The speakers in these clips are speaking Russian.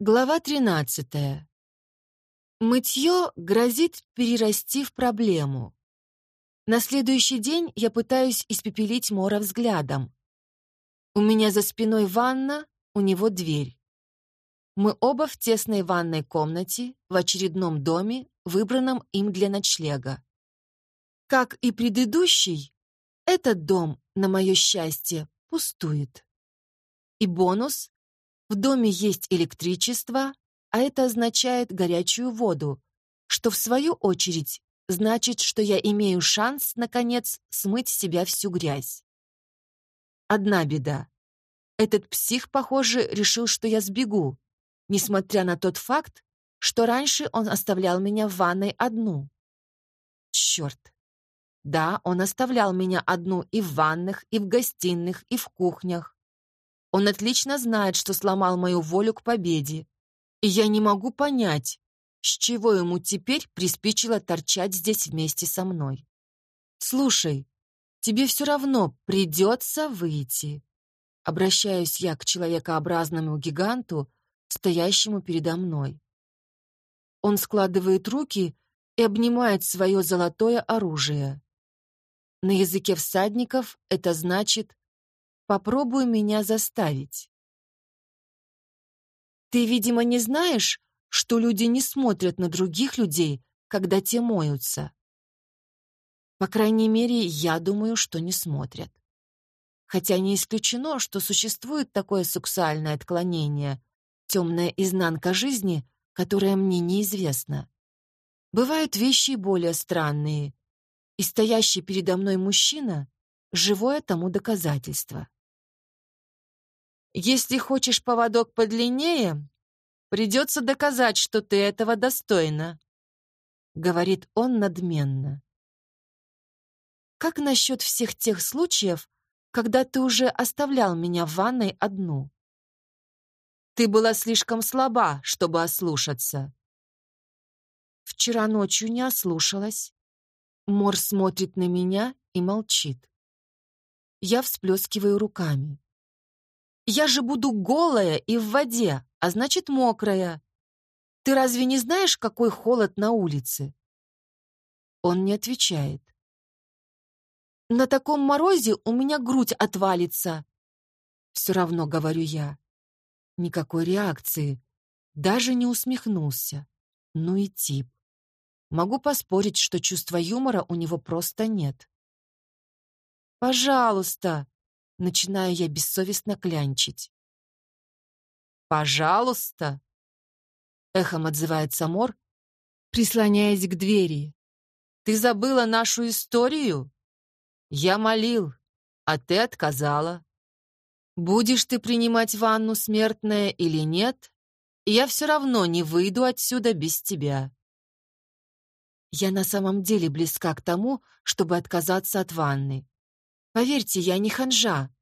Глава 13. Мытье грозит перерасти в проблему. На следующий день я пытаюсь испепелить Мора взглядом. У меня за спиной ванна, у него дверь. Мы оба в тесной ванной комнате, в очередном доме, выбранном им для ночлега. Как и предыдущий, этот дом, на мое счастье, пустует. И бонус — в доме есть электричество, а это означает горячую воду, что в свою очередь значит, что я имею шанс, наконец, смыть с себя всю грязь. Одна беда. Этот псих, похоже, решил, что я сбегу, несмотря на тот факт, что раньше он оставлял меня в ванной одну. Черт. Да, он оставлял меня одну и в ванных, и в гостиных, и в кухнях. Он отлично знает, что сломал мою волю к победе. И я не могу понять, с чего ему теперь приспичило торчать здесь вместе со мной. «Слушай, тебе все равно придется выйти». Обращаюсь я к человекообразному гиганту, стоящему передо мной. Он складывает руки и обнимает свое золотое оружие. На языке всадников это значит «попробуй меня заставить». Ты, видимо, не знаешь, что люди не смотрят на других людей, когда те моются. По крайней мере, я думаю, что не смотрят. Хотя не исключено, что существует такое сексуальное отклонение, темная изнанка жизни, которая мне неизвестна. Бывают вещи более странные, и стоящий передо мной мужчина — живое тому доказательство. Если хочешь поводок подлиннее, придется доказать, что ты этого достойна, — говорит он надменно. Как насчет всех тех случаев, когда ты уже оставлял меня в ванной одну? Ты была слишком слаба, чтобы ослушаться. Вчера ночью не ослушалась. Мор смотрит на меня и молчит. Я всплескиваю руками. Я же буду голая и в воде, а значит мокрая. Ты разве не знаешь, какой холод на улице? Он не отвечает. На таком морозе у меня грудь отвалится. Все равно говорю я. Никакой реакции. Даже не усмехнулся. Ну и тип. Могу поспорить, что чувства юмора у него просто нет. «Пожалуйста!» — начинаю я бессовестно клянчить. «Пожалуйста!» — эхом отзывается Мор, прислоняясь к двери. «Ты забыла нашу историю? Я молил, а ты отказала. Будешь ты принимать ванну смертная или нет, я все равно не выйду отсюда без тебя. Я на самом деле близка к тому, чтобы отказаться от ванны. Поверьте, я не ханжа,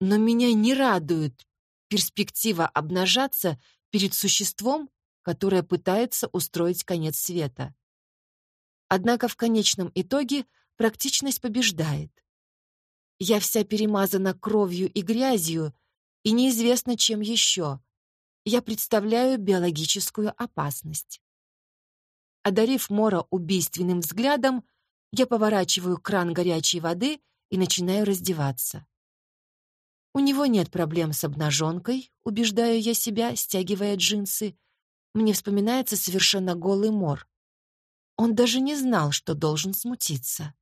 но меня не радует перспектива обнажаться перед существом, которое пытается устроить конец света. Однако в конечном итоге практичность побеждает. Я вся перемазана кровью и грязью, и неизвестно чем еще. Я представляю биологическую опасность. Одарив Мора убийственным взглядом, я поворачиваю кран горячей воды и начинаю раздеваться. У него нет проблем с обнаженкой, убеждаю я себя, стягивая джинсы. Мне вспоминается совершенно голый Мор. Он даже не знал, что должен смутиться.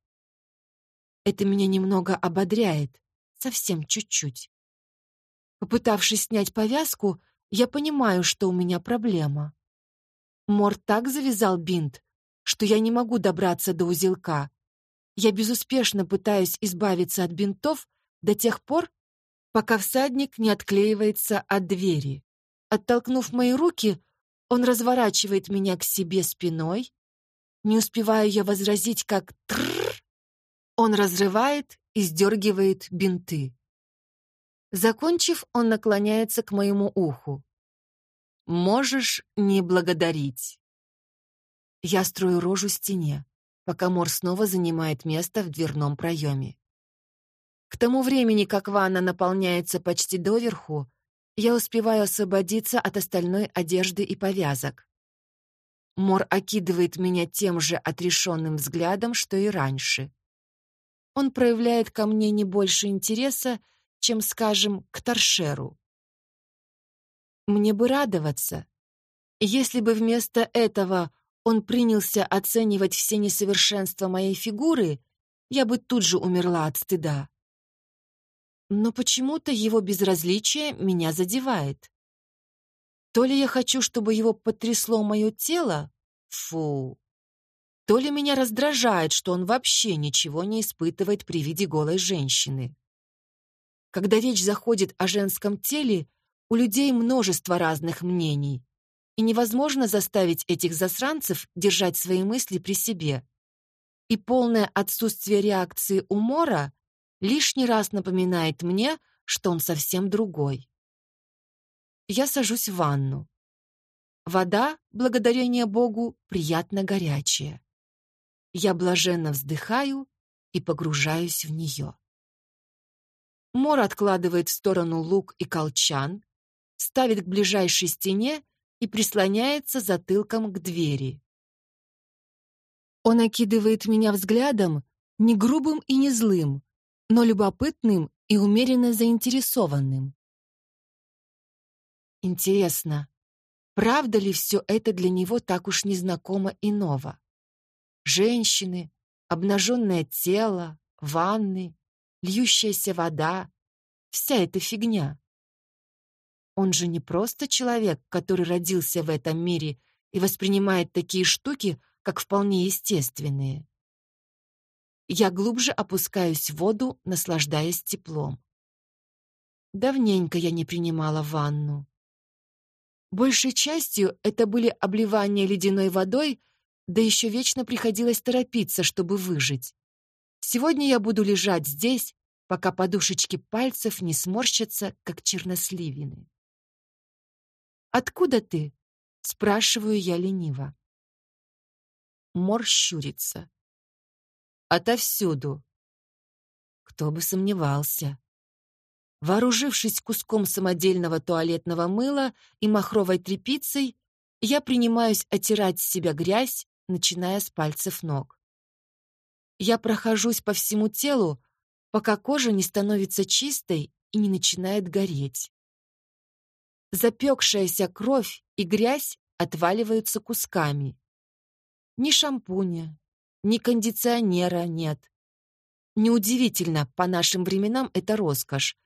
Это меня немного ободряет, совсем чуть-чуть. Попытавшись снять повязку, я понимаю, что у меня проблема. Мор так завязал бинт, что я не могу добраться до узелка. Я безуспешно пытаюсь избавиться от бинтов до тех пор, пока всадник не отклеивается от двери. Оттолкнув мои руки, он разворачивает меня к себе спиной. Не успеваю я возразить, как трррр. Он разрывает и сдергивает бинты. Закончив, он наклоняется к моему уху. Можешь не благодарить. Я строю рожу стене, пока Мор снова занимает место в дверном проеме. К тому времени, как ванна наполняется почти доверху, я успеваю освободиться от остальной одежды и повязок. Мор окидывает меня тем же отрешенным взглядом, что и раньше. Он проявляет ко мне не больше интереса, чем, скажем, к торшеру. Мне бы радоваться, если бы вместо этого он принялся оценивать все несовершенства моей фигуры, я бы тут же умерла от стыда. Но почему-то его безразличие меня задевает. То ли я хочу, чтобы его потрясло мое тело? Фу. То ли меня раздражает, что он вообще ничего не испытывает при виде голой женщины. Когда речь заходит о женском теле, у людей множество разных мнений, и невозможно заставить этих засранцев держать свои мысли при себе. И полное отсутствие реакции у Мора лишний раз напоминает мне, что он совсем другой. Я сажусь в ванну. Вода, благодарение Богу, приятно горячая. Я блаженно вздыхаю и погружаюсь в нее. Мор откладывает в сторону лук и колчан, ставит к ближайшей стене и прислоняется затылком к двери. Он окидывает меня взглядом, не грубым и не злым, но любопытным и умеренно заинтересованным. Интересно, правда ли все это для него так уж незнакомо и ново? Женщины, обнаженное тело, ванны, льющаяся вода — вся эта фигня. Он же не просто человек, который родился в этом мире и воспринимает такие штуки, как вполне естественные. Я глубже опускаюсь в воду, наслаждаясь теплом. Давненько я не принимала ванну. Большей частью это были обливания ледяной водой, да еще вечно приходилось торопиться, чтобы выжить. Сегодня я буду лежать здесь, пока подушечки пальцев не сморщатся, как черносливины. «Откуда ты?» — спрашиваю я лениво. Мор щурится. «Отовсюду». Кто бы сомневался. Вооружившись куском самодельного туалетного мыла и махровой тряпицей, я принимаюсь оттирать с себя грязь, начиная с пальцев ног. Я прохожусь по всему телу, пока кожа не становится чистой и не начинает гореть. Запекшаяся кровь и грязь отваливаются кусками. Ни шампуня, ни кондиционера нет. Неудивительно, по нашим временам это роскошь.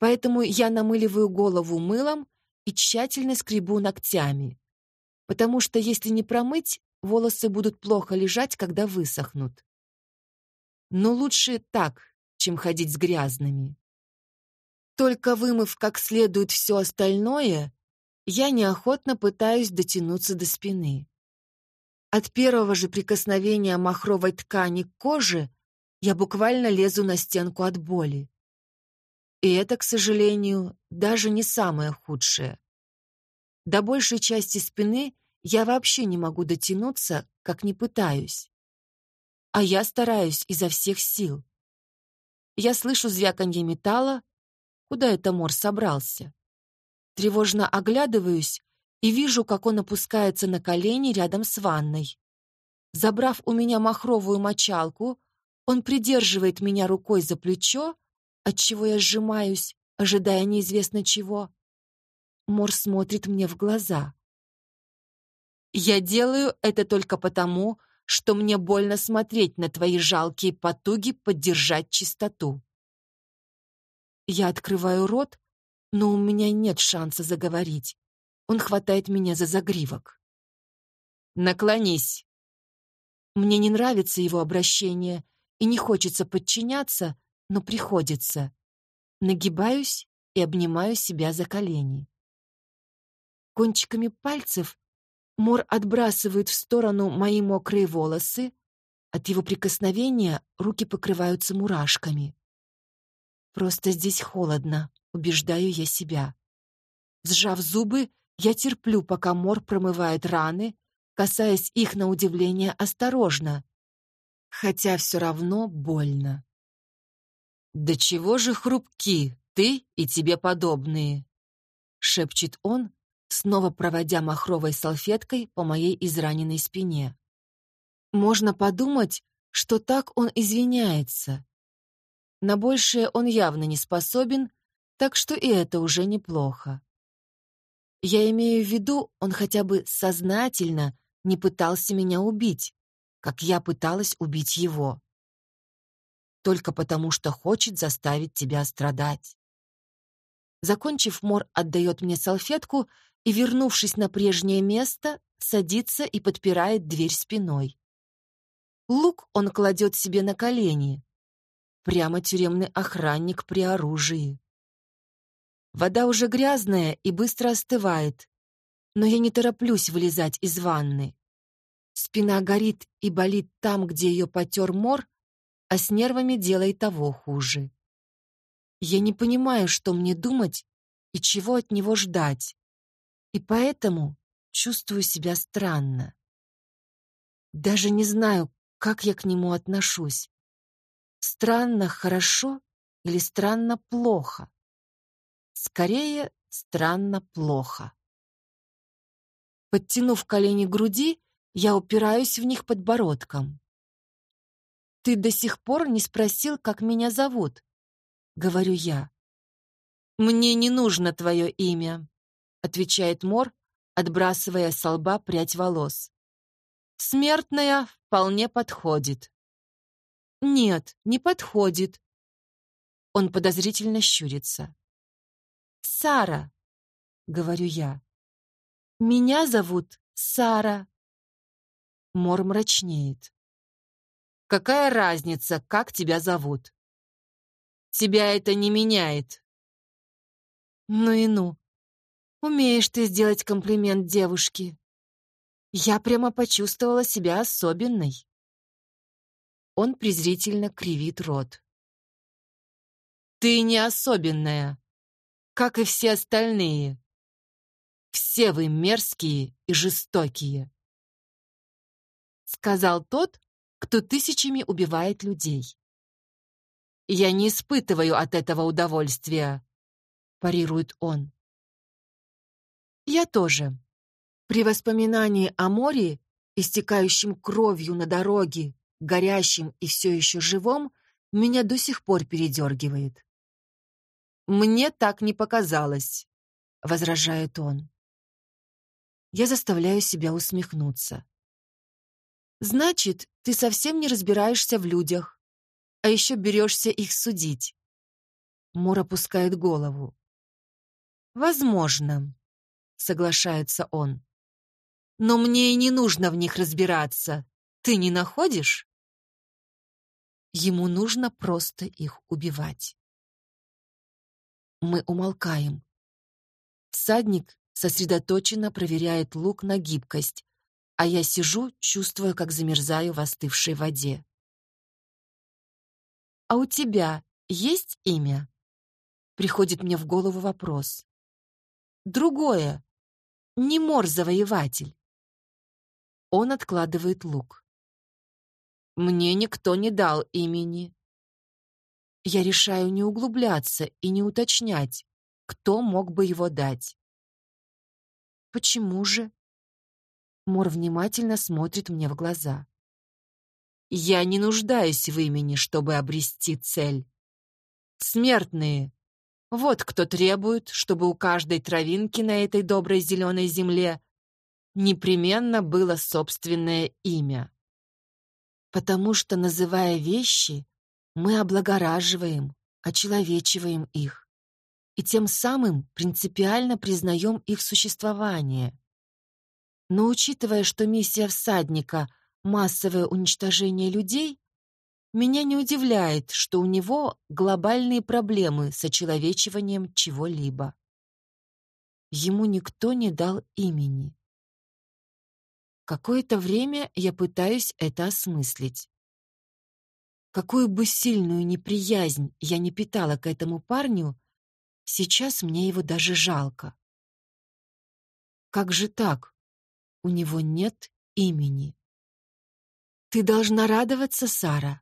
Поэтому я намыливаю голову мылом и тщательно скребу ногтями. Потому что если не промыть, волосы будут плохо лежать, когда высохнут. Но лучше так, чем ходить с грязными. Только вымыв как следует все остальное, я неохотно пытаюсь дотянуться до спины. От первого же прикосновения махровой ткани к коже я буквально лезу на стенку от боли. И это, к сожалению, даже не самое худшее. До большей части спины я вообще не могу дотянуться, как не пытаюсь. А я стараюсь изо всех сил. Я слышу звяканье металла, Куда это Мор собрался? Тревожно оглядываюсь и вижу, как он опускается на колени рядом с ванной. Забрав у меня махровую мочалку, он придерживает меня рукой за плечо, отчего я сжимаюсь, ожидая неизвестно чего. Мор смотрит мне в глаза. «Я делаю это только потому, что мне больно смотреть на твои жалкие потуги поддержать чистоту. Я открываю рот, но у меня нет шанса заговорить. Он хватает меня за загривок. «Наклонись!» Мне не нравится его обращение, и не хочется подчиняться, но приходится. Нагибаюсь и обнимаю себя за колени. Кончиками пальцев Мор отбрасывает в сторону мои мокрые волосы. От его прикосновения руки покрываются мурашками. Просто здесь холодно, убеждаю я себя. Сжав зубы, я терплю, пока Мор промывает раны, касаясь их на удивление осторожно, хотя все равно больно. «Да чего же хрупки ты и тебе подобные?» шепчет он, снова проводя махровой салфеткой по моей израненной спине. Можно подумать, что так он извиняется. На большее он явно не способен, так что и это уже неплохо. Я имею в виду, он хотя бы сознательно не пытался меня убить, как я пыталась убить его. Только потому, что хочет заставить тебя страдать. Закончив, Мор отдает мне салфетку и, вернувшись на прежнее место, садится и подпирает дверь спиной. Лук он кладет себе на колени. Прямо тюремный охранник при оружии. Вода уже грязная и быстро остывает, но я не тороплюсь вылезать из ванны. Спина горит и болит там, где ее потер мор, а с нервами делает того хуже. Я не понимаю, что мне думать и чего от него ждать, и поэтому чувствую себя странно. Даже не знаю, как я к нему отношусь. Странно хорошо или странно плохо? Скорее, странно плохо. Подтянув колени к груди, я упираюсь в них подбородком. «Ты до сих пор не спросил, как меня зовут?» — говорю я. «Мне не нужно твое имя», — отвечает Мор, отбрасывая с лба прядь волос. «Смертная вполне подходит». «Нет, не подходит». Он подозрительно щурится. «Сара», — говорю я. «Меня зовут Сара». Мор мрачнеет. «Какая разница, как тебя зовут? Тебя это не меняет». «Ну и ну. Умеешь ты сделать комплимент девушке. Я прямо почувствовала себя особенной». Он презрительно кривит рот. «Ты не особенная, как и все остальные. Все вы мерзкие и жестокие сказал тот, кто тысячами убивает людей. «Я не испытываю от этого удовольствия», — парирует он. «Я тоже. При воспоминании о море, истекающем кровью на дороге, горящем и все еще живом, меня до сих пор передергивает». «Мне так не показалось», — возражает он. Я заставляю себя усмехнуться. Значит, ты совсем не разбираешься в людях, а еще берешься их судить. Мор опускает голову. Возможно, соглашается он. Но мне и не нужно в них разбираться. Ты не находишь? Ему нужно просто их убивать. Мы умолкаем. Всадник сосредоточенно проверяет лук на гибкость, а я сижу, чувствуя, как замерзаю в остывшей воде. «А у тебя есть имя?» Приходит мне в голову вопрос. «Другое. Не мор-завоеватель». Он откладывает лук. «Мне никто не дал имени». Я решаю не углубляться и не уточнять, кто мог бы его дать. «Почему же?» Мор внимательно смотрит мне в глаза. «Я не нуждаюсь в имени, чтобы обрести цель. Смертные. Вот кто требует, чтобы у каждой травинки на этой доброй зеленой земле непременно было собственное имя. Потому что, называя вещи, мы облагораживаем, очеловечиваем их и тем самым принципиально признаем их существование. Но учитывая, что миссия всадника — массовое уничтожение людей, меня не удивляет, что у него глобальные проблемы с очеловечиванием чего-либо. Ему никто не дал имени. Какое-то время я пытаюсь это осмыслить. Какую бы сильную неприязнь я не питала к этому парню, сейчас мне его даже жалко. Как же так? У него нет имени. Ты должна радоваться, Сара.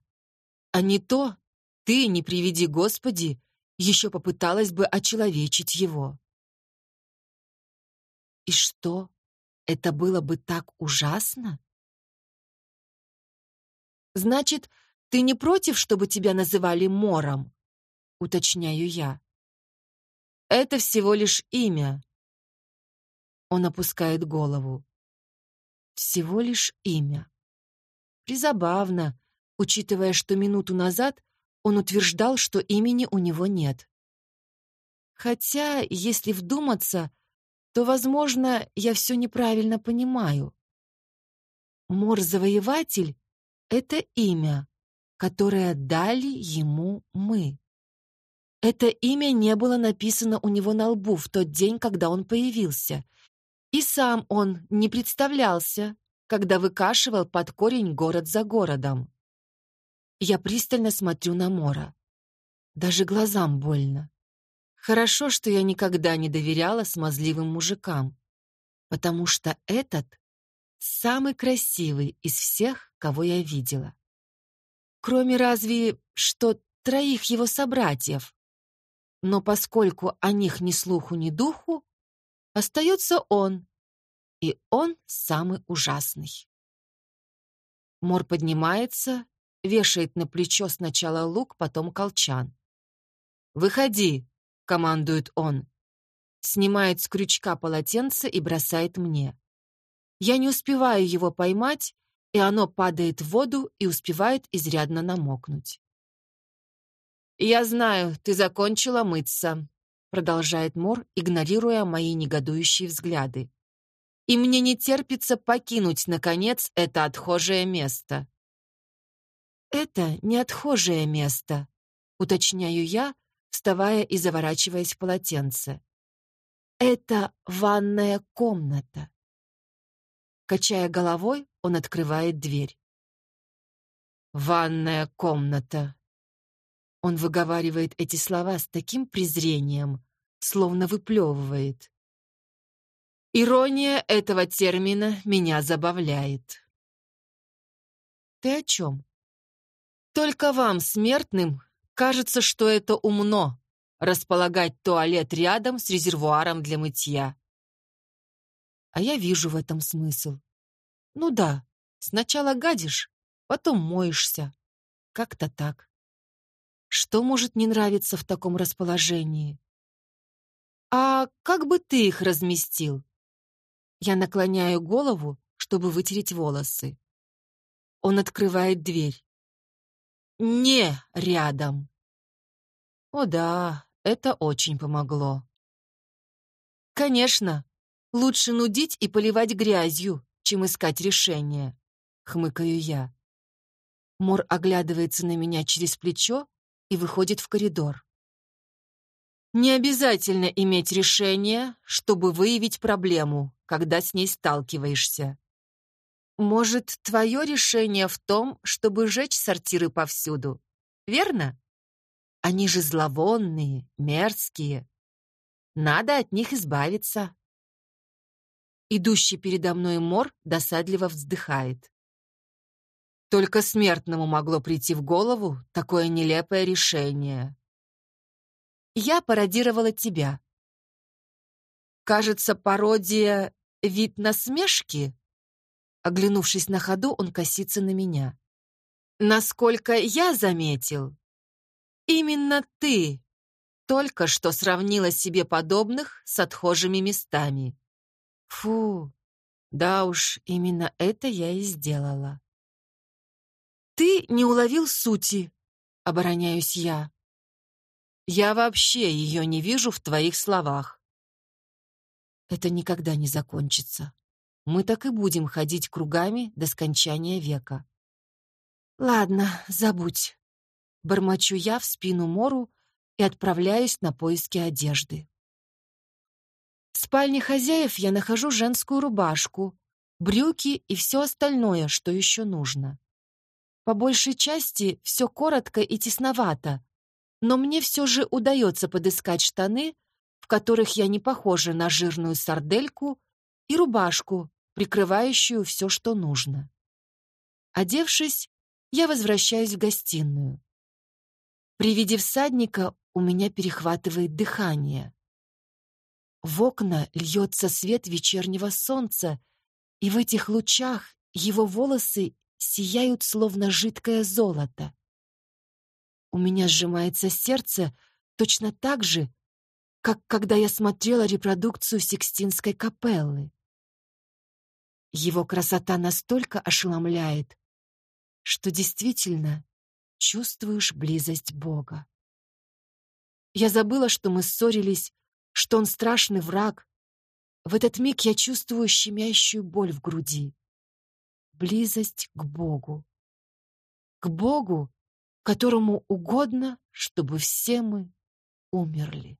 А не то, ты, не приведи Господи, еще попыталась бы очеловечить его. И что, это было бы так ужасно? Значит, ты не против, чтобы тебя называли Мором? Уточняю я. Это всего лишь имя. Он опускает голову. Всего лишь имя. Призабавно, учитывая, что минуту назад он утверждал, что имени у него нет. Хотя, если вдуматься, то, возможно, я все неправильно понимаю. Мор-завоеватель — это имя, которое дали ему мы. Это имя не было написано у него на лбу в тот день, когда он появился. И сам он не представлялся, когда выкашивал под корень город за городом. Я пристально смотрю на Мора. Даже глазам больно. Хорошо, что я никогда не доверяла смазливым мужикам, потому что этот самый красивый из всех, кого я видела. Кроме разве что троих его собратьев. Но поскольку о них ни слуху, ни духу, остается он, и он самый ужасный. Мор поднимается, вешает на плечо сначала лук, потом колчан. «Выходи!» — командует он. Снимает с крючка полотенце и бросает мне. Я не успеваю его поймать, и оно падает в воду и успевает изрядно намокнуть. «Я знаю, ты закончила мыться», — продолжает Мор, игнорируя мои негодующие взгляды. «И мне не терпится покинуть, наконец, это отхожее место». «Это не отхожее место», — уточняю я, вставая и заворачиваясь в полотенце. «Это ванная комната». Качая головой, он открывает дверь. «Ванная комната». Он выговаривает эти слова с таким презрением, словно выплевывает. Ирония этого термина меня забавляет. Ты о чем? Только вам, смертным, кажется, что это умно — располагать туалет рядом с резервуаром для мытья. А я вижу в этом смысл. Ну да, сначала гадишь, потом моешься. Как-то так. Что может не нравиться в таком расположении? А как бы ты их разместил? Я наклоняю голову, чтобы вытереть волосы. Он открывает дверь. Не рядом. О да, это очень помогло. Конечно, лучше нудить и поливать грязью, чем искать решение, хмыкаю я. Мор оглядывается на меня через плечо и выходит в коридор. Не обязательно иметь решение, чтобы выявить проблему, когда с ней сталкиваешься. Может, твое решение в том, чтобы сжечь сортиры повсюду, верно? Они же зловонные, мерзкие. Надо от них избавиться. Идущий передо мной мор досадливо вздыхает. Только смертному могло прийти в голову такое нелепое решение. Я пародировала тебя. Кажется, пародия — вид насмешки? Оглянувшись на ходу, он косится на меня. Насколько я заметил, именно ты только что сравнила себе подобных с отхожими местами. Фу, да уж, именно это я и сделала. Ты не уловил сути, обороняюсь я. Я вообще ее не вижу в твоих словах. Это никогда не закончится мы так и будем ходить кругами до скончания века. Ладно, забудь. Бормочу я в спину Мору и отправляюсь на поиски одежды. В спальне хозяев я нахожу женскую рубашку, брюки и все остальное, что еще нужно. По большей части все коротко и тесновато, но мне все же удается подыскать штаны, в которых я не похожа на жирную сардельку и рубашку, прикрывающую все, что нужно. Одевшись, я возвращаюсь в гостиную. При виде всадника у меня перехватывает дыхание. В окна льется свет вечернего солнца, и в этих лучах его волосы сияют, словно жидкое золото. У меня сжимается сердце точно так же, как когда я смотрела репродукцию Сикстинской капеллы. Его красота настолько ошеломляет, что действительно чувствуешь близость Бога. Я забыла, что мы ссорились, что он страшный враг. В этот миг я чувствую щемящую боль в груди. Близость к Богу. К Богу, которому угодно, чтобы все мы умерли.